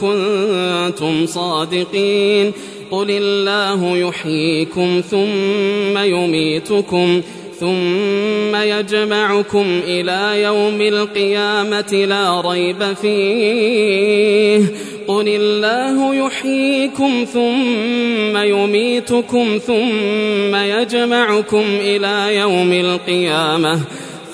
كنتم صادقين. قل الله يحييكم ثم يميتكم ثم يجمعكم إلى يوم القيامة لا ريب فيه. قل الله يحييكم ثم يميتكم ثم يجمعكم إلى يوم القيامة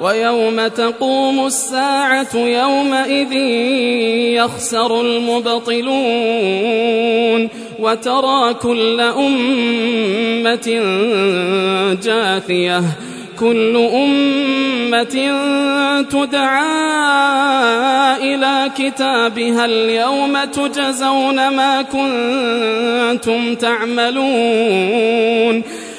ويوم تقوم الساعة يومئذ يخسر المبطلون وترى كل أمة جاثية كل أمة تدعى إلى كتابها اليوم تجزون ما كنتم تعملون.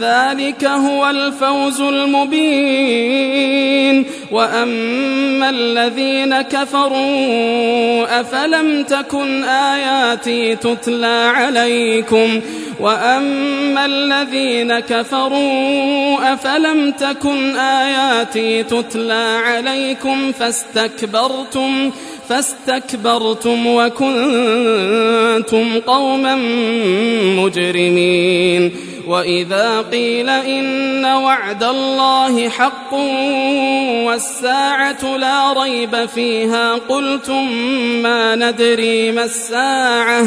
ذلك هو الفوز المبين. وأما الذين كفروا أفلم تكن آياتي تتلى عليكم؟ وأما الذين كفروا أفلم تكن آياتي تتلى عليكم فاستكبرتم؟ فاستكبرتم وكنتم قوما مجرمين. وإذا قيل إن وعد الله حق والساعة لا ريب فيها قلتم ما ندري ما الساعة.